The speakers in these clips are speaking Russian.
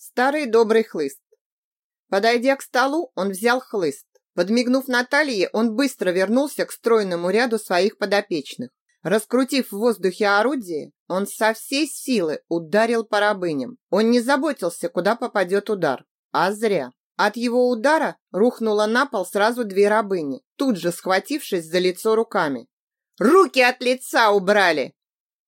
Старый добрый хлыст. Подойдя к столу, он взял хлыст. Подмигнув Наталье, он быстро вернулся к стройному ряду своих подопечных. Раскрутив в воздухе орудие, он со всей силы ударил по рабыням. Он не заботился, куда попадет удар, а зря. От его удара рухнуло на пол сразу две рабыни, тут же схватившись за лицо руками. «Руки от лица убрали!»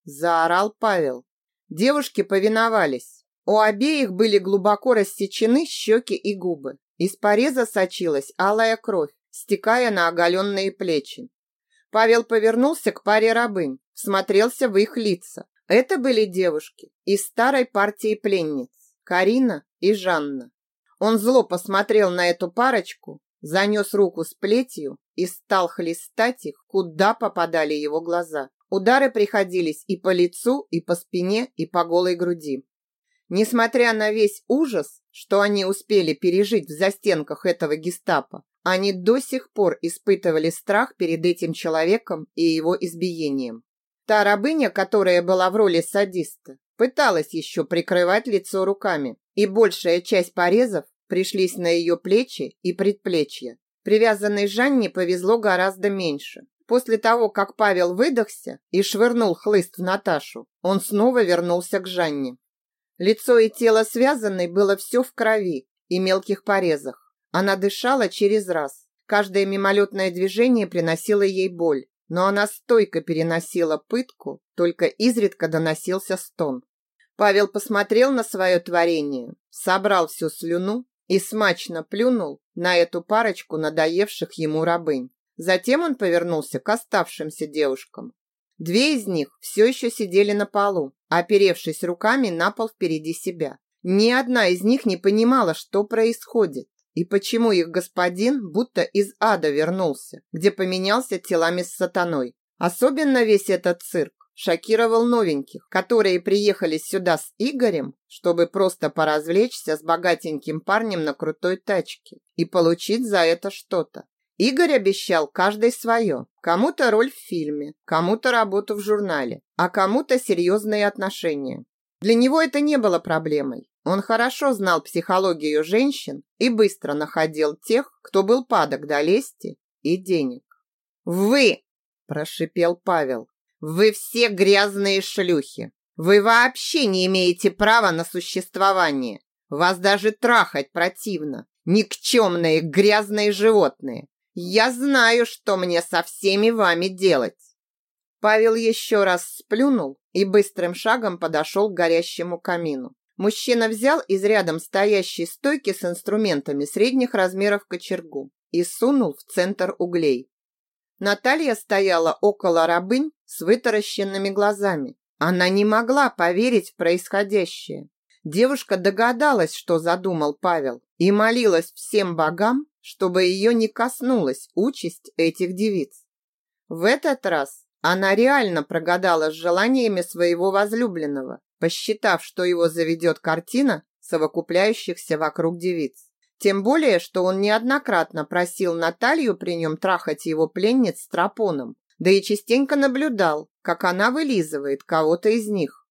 Заорал Павел. Девушки повиновались. У обеих были глубоко рассечены щеки и губы. Из пореза сочилась алая кровь, стекая на оголенные плечи. Павел повернулся к паре рабынь, всмотрелся в их лица. Это были девушки из старой партии пленниц, Карина и Жанна. Он зло посмотрел на эту парочку, занес руку с плетью и стал хлестать их, куда попадали его глаза. Удары приходились и по лицу, и по спине, и по голой груди. Несмотря на весь ужас, что они успели пережить в застенках этого гестапо, они до сих пор испытывали страх перед этим человеком и его избиением. Та рабыня, которая была в роли садиста, пыталась еще прикрывать лицо руками, и большая часть порезов пришлись на ее плечи и предплечья. Привязанной Жанне повезло гораздо меньше. После того, как Павел выдохся и швырнул хлыст в Наташу, он снова вернулся к Жанне. Лицо и тело связанной было все в крови и мелких порезах. Она дышала через раз. Каждое мимолетное движение приносило ей боль, но она стойко переносила пытку, только изредка доносился стон. Павел посмотрел на свое творение, собрал всю слюну и смачно плюнул на эту парочку надоевших ему рабынь. Затем он повернулся к оставшимся девушкам. Две из них все еще сидели на полу, оперевшись руками на пол впереди себя. Ни одна из них не понимала, что происходит и почему их господин будто из ада вернулся, где поменялся телами с сатаной. Особенно весь этот цирк шокировал новеньких, которые приехали сюда с Игорем, чтобы просто поразвлечься с богатеньким парнем на крутой тачке и получить за это что-то. Игорь обещал каждый свое. Кому-то роль в фильме, кому-то работу в журнале, а кому-то серьезные отношения. Для него это не было проблемой. Он хорошо знал психологию женщин и быстро находил тех, кто был падок до лести и денег. «Вы!» – прошипел Павел. «Вы все грязные шлюхи! Вы вообще не имеете права на существование! Вас даже трахать противно! Никчемные грязные животные! Я знаю, что мне со всеми вами делать. Павел еще раз сплюнул и быстрым шагом подошел к горящему камину. Мужчина взял из рядом стоящей стойки с инструментами средних размеров кочергу и сунул в центр углей. Наталья стояла около рабынь с вытаращенными глазами. Она не могла поверить в происходящее. Девушка догадалась, что задумал Павел, и молилась всем богам, чтобы ее не коснулась участь этих девиц. В этот раз она реально прогадала с желаниями своего возлюбленного, посчитав, что его заведет картина совокупляющихся вокруг девиц. Тем более, что он неоднократно просил Наталью при нем трахать его пленниц с тропоном, да и частенько наблюдал, как она вылизывает кого-то из них.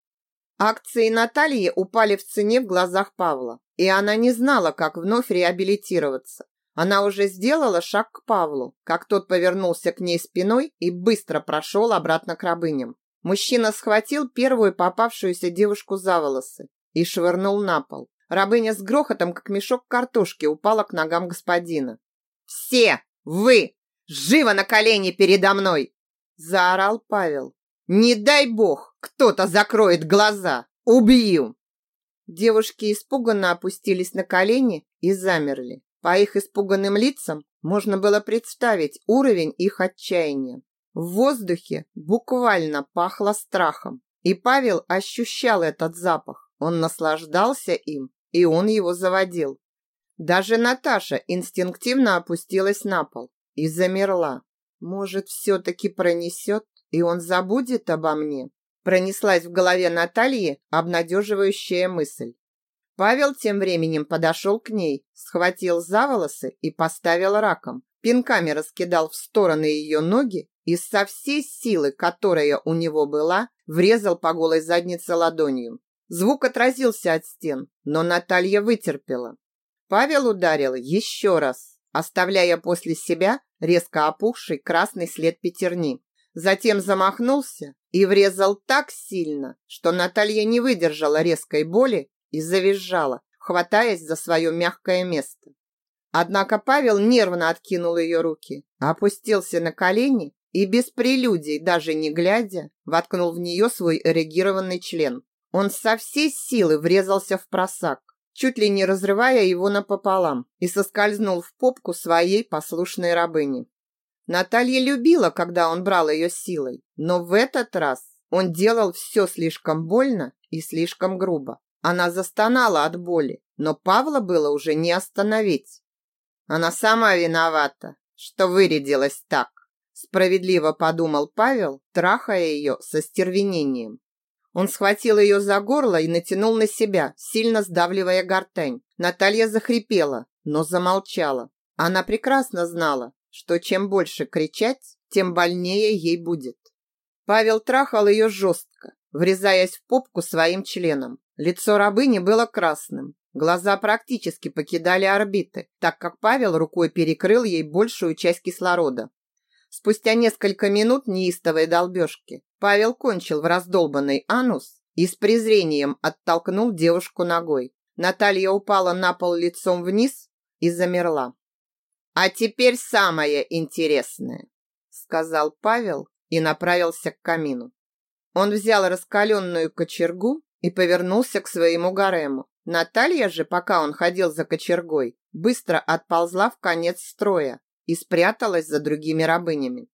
Акции Натальи упали в цене в глазах Павла, и она не знала, как вновь реабилитироваться. Она уже сделала шаг к Павлу, как тот повернулся к ней спиной и быстро прошел обратно к рабыням. Мужчина схватил первую попавшуюся девушку за волосы и швырнул на пол. Рабыня с грохотом, как мешок картошки, упала к ногам господина. «Все вы! Живо на колени передо мной!» Заорал Павел. «Не дай бог, кто-то закроет глаза! Убью!» Девушки испуганно опустились на колени и замерли. По их испуганным лицам можно было представить уровень их отчаяния. В воздухе буквально пахло страхом, и Павел ощущал этот запах. Он наслаждался им, и он его заводил. Даже Наташа инстинктивно опустилась на пол и замерла. Может, все-таки пронесет, и он забудет обо мне? Пронеслась в голове Натальи обнадеживающая мысль. Павел тем временем подошел к ней, схватил за волосы и поставил раком. Пинками раскидал в стороны ее ноги и со всей силы, которая у него была, врезал по голой заднице ладонью. Звук отразился от стен, но Наталья вытерпела. Павел ударил еще раз, оставляя после себя резко опухший красный след пятерни. Затем замахнулся и врезал так сильно, что Наталья не выдержала резкой боли и завизжала, хватаясь за свое мягкое место. Однако Павел нервно откинул ее руки, опустился на колени и без прелюдий, даже не глядя, воткнул в нее свой эрегированный член. Он со всей силы врезался в просак, чуть ли не разрывая его напополам, и соскользнул в попку своей послушной рабыни. Наталья любила, когда он брал ее силой, но в этот раз он делал все слишком больно и слишком грубо. Она застонала от боли, но Павла было уже не остановить. Она сама виновата, что вырядилась так. Справедливо подумал Павел, трахая ее со стервенением. Он схватил ее за горло и натянул на себя, сильно сдавливая гортань. Наталья захрипела, но замолчала. Она прекрасно знала, что чем больше кричать, тем больнее ей будет. Павел трахал ее жестко, врезаясь в попку своим членом. Лицо рабыни было красным, Глаза практически покидали орбиты, так как Павел рукой перекрыл ей большую часть кислорода. Спустя несколько минут неистовой долбежки Павел кончил в раздолбанный анус и с презрением оттолкнул девушку ногой. Наталья упала на пол лицом вниз и замерла. «А теперь самое интересное», — сказал Павел и направился к камину. Он взял раскаленную кочергу и повернулся к своему гарему. Наталья же, пока он ходил за кочергой, быстро отползла в конец строя и спряталась за другими рабынями.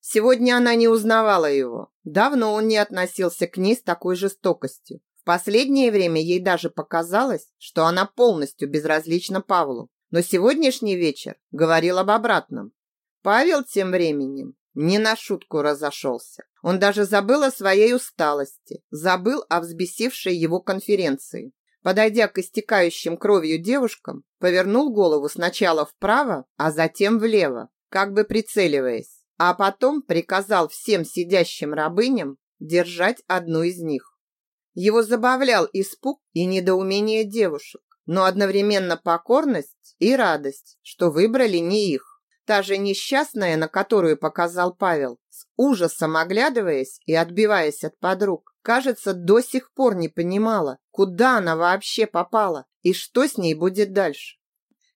Сегодня она не узнавала его. Давно он не относился к ней с такой жестокостью. В последнее время ей даже показалось, что она полностью безразлична Павлу. Но сегодняшний вечер говорил об обратном. Павел тем временем не на шутку разошелся. Он даже забыл о своей усталости, забыл о взбесившей его конференции. Подойдя к истекающим кровью девушкам, повернул голову сначала вправо, а затем влево, как бы прицеливаясь, а потом приказал всем сидящим рабыням держать одну из них. Его забавлял испуг и недоумение девушек, но одновременно покорность и радость, что выбрали не их. Та же несчастная, на которую показал Павел, с ужасом оглядываясь и отбиваясь от подруг, кажется, до сих пор не понимала, куда она вообще попала и что с ней будет дальше.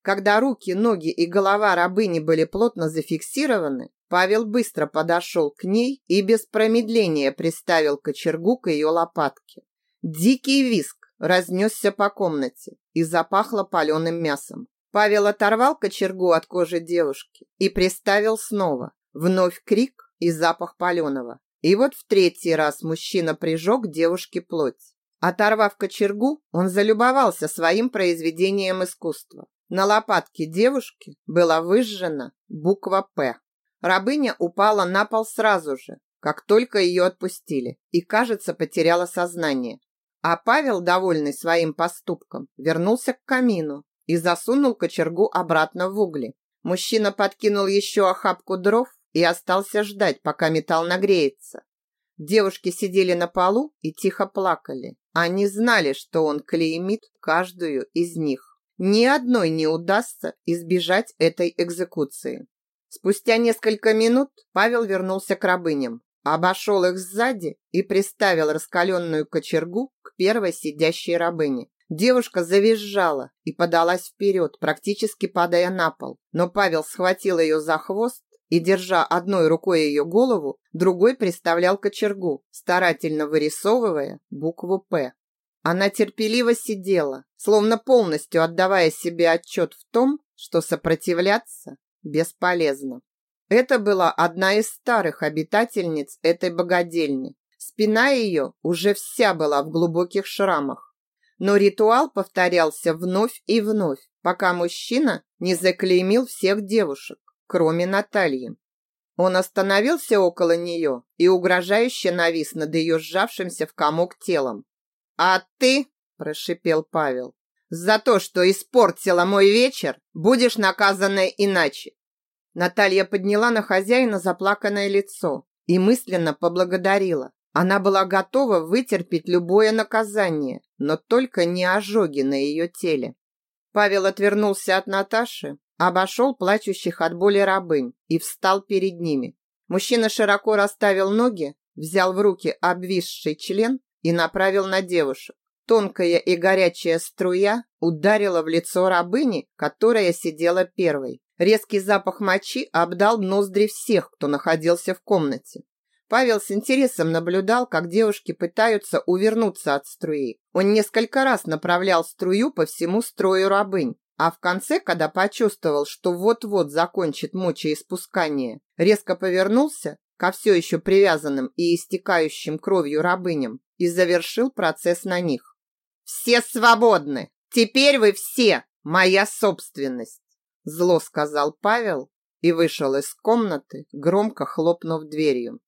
Когда руки, ноги и голова рабыни были плотно зафиксированы, Павел быстро подошел к ней и без промедления приставил кочергу к ее лопатке. Дикий виск разнесся по комнате и запахло паленым мясом. Павел оторвал кочергу от кожи девушки и приставил снова. Вновь крик и запах паленого. И вот в третий раз мужчина прижег девушке плоть. Оторвав кочергу, он залюбовался своим произведением искусства. На лопатке девушки была выжжена буква «П». Рабыня упала на пол сразу же, как только ее отпустили, и, кажется, потеряла сознание. А Павел, довольный своим поступком, вернулся к камину и засунул кочергу обратно в угли. Мужчина подкинул еще охапку дров и остался ждать, пока металл нагреется. Девушки сидели на полу и тихо плакали. Они знали, что он клеймит каждую из них. Ни одной не удастся избежать этой экзекуции. Спустя несколько минут Павел вернулся к рабыням, обошел их сзади и приставил раскаленную кочергу к первой сидящей рабыне. Девушка завизжала и подалась вперед, практически падая на пол. Но Павел схватил ее за хвост и, держа одной рукой ее голову, другой приставлял кочергу, старательно вырисовывая букву «П». Она терпеливо сидела, словно полностью отдавая себе отчет в том, что сопротивляться бесполезно. Это была одна из старых обитательниц этой богадельни. Спина ее уже вся была в глубоких шрамах. Но ритуал повторялся вновь и вновь, пока мужчина не заклеймил всех девушек кроме Натальи. Он остановился около нее и угрожающе навис над ее сжавшимся в комок телом. «А ты, — прошипел Павел, — за то, что испортила мой вечер, будешь наказана иначе». Наталья подняла на хозяина заплаканное лицо и мысленно поблагодарила. Она была готова вытерпеть любое наказание, но только не ожоги на ее теле. Павел отвернулся от Наташи, обошел плачущих от боли рабынь и встал перед ними. Мужчина широко расставил ноги, взял в руки обвисший член и направил на девушек. Тонкая и горячая струя ударила в лицо рабыни, которая сидела первой. Резкий запах мочи обдал ноздри всех, кто находился в комнате. Павел с интересом наблюдал, как девушки пытаются увернуться от струи. Он несколько раз направлял струю по всему строю рабынь, а в конце, когда почувствовал, что вот-вот закончит мочеиспускание, резко повернулся ко все еще привязанным и истекающим кровью рабыням и завершил процесс на них. «Все свободны! Теперь вы все моя собственность!» Зло сказал Павел и вышел из комнаты, громко хлопнув дверью.